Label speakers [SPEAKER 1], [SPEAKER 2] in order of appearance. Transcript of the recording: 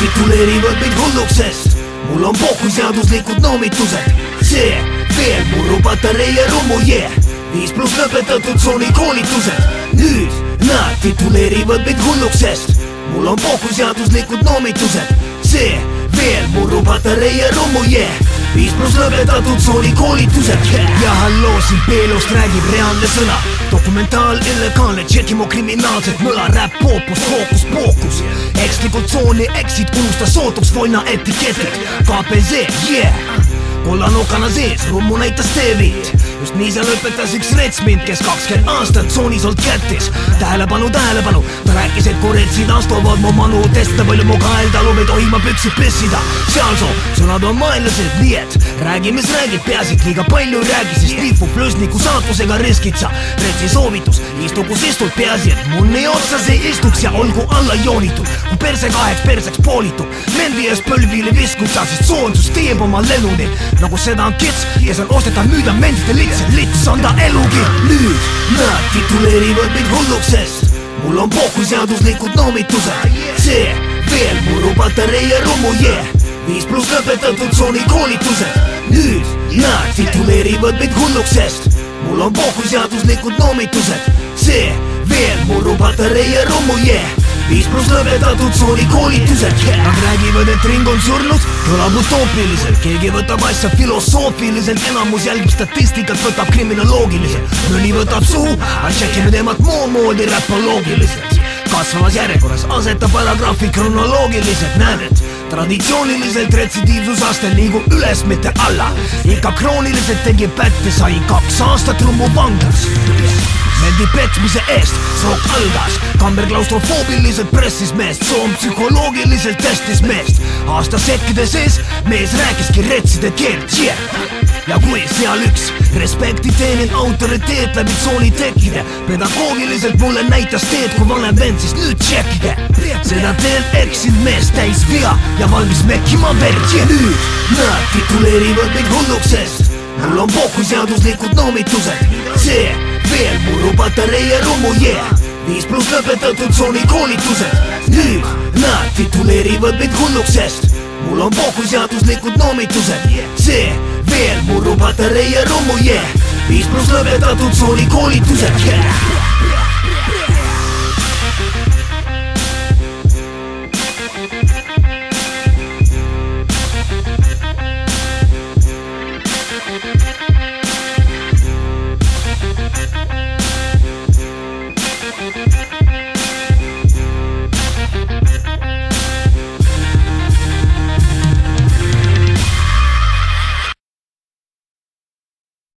[SPEAKER 1] tituleerivad mind hulluks, sest mul on pohhu seaduslikud noomitused. See veel muru patarei ja rummu, yeah viis pluss lõpetatud tsooni koolitused. Nüüd nad tituleerivad mind hulluks, sest mul on pohhu seaduslikud noomitused. See veel muru patarei ja rummu, yeah viis pluss lõpetatud tsooni koolitused ja halloo, siin Peelost räägib reaalne sõna. Dokumentaal illegaalne, tšekimo kriminaalset möla, räpp, poopus, fookus, pookus ekslikult tsooni eksid, unusta sootuks voina etiketid KPZ, yeah. Kollanokana sees, rummu näitas teeviit just nii seal õpetas üks rets mind, kes kakskümmend aastat tsoonis olnud kättis. Tähelepanu, tähelepanu, ta rääkis, et kui retsid astuvad mu manu testa palju mu kael talub, ei tohi ma püksid pessida seal soo, sõnad on vaenlased, nii et räägi, mis räägid, peaasi, et liiga palju ei räägi, sest liipub löösniku saatusega riskid sa. Retsi soovitus, istu kus istud, peaasi, et munni otsas ei istuks ja olgu alla joonitud. Kui perse kaheks perseks poolitub mendi ees põlvili viskud sa, sest soonsus teeb oma lennuni. Nagu seda on kits, kes on ostetav müüda mentide lits, lits on ta elugi. nüüd nad tituleerivad mind hulluks, sest mul on pohhu seaduslikud noomitused. see veel muru patarei ja rummu, yeah viis pluss lõpetatud tsooni koolitused. nüüd nad tituleerivad mind hulluks, sest mul on pohhu seaduslikud noomitused. see veel muru patarei ja rummu, yeah viis pluss lõpetatud tsooni koolitused. Yeah. Nad räägivad, et ring on surnud, kõlab utoopiliselt keegi võtab asja filosoofiliselt, enamus jälgib statistikat, võtab kriminoloogiliselt. Mõni võtab suhu, aga tšekime teemat muud moodi räpoloogiliselt. Kasvavas järjekorras asetab paragrahvi kronoloogiliselt, näed, et traditsiooniliselt retsidiivsusaste liigub üles, mitte alla. Ikka krooniliselt tegi pätte, sai kaks aastat rummu vanglas. Mendi petmise eest, sook algas kamber klaustrofoobiliselt pressis meest, soom psühholoogiliselt testis meest. Aasta sekkide sees mees rääkiski retside keelt, yeah ja kui seal üks respekti teenin autoriteet läbi tsooni tekkide. Pedagoogiliselt mulle näitas teed kui vanem vend, siis nüüd tšekkige seda teed eksinud mees täis viga ja valmis mekkima verd. Ja nüüd nad tituleerivad mind hulluks, sest mul on pohhu seaduslikud noomitused. See veel muru patarei ja rummu, yeah. Viis pluss lõpetatud tsooni koolitused nüüd nad tituleerivad mind hulluks, sest mul on pohhu seaduslikud noomitused see veel muru patarei ja rummu, yeah. Viis pluss lõpetatud tsooni koolitused, yeah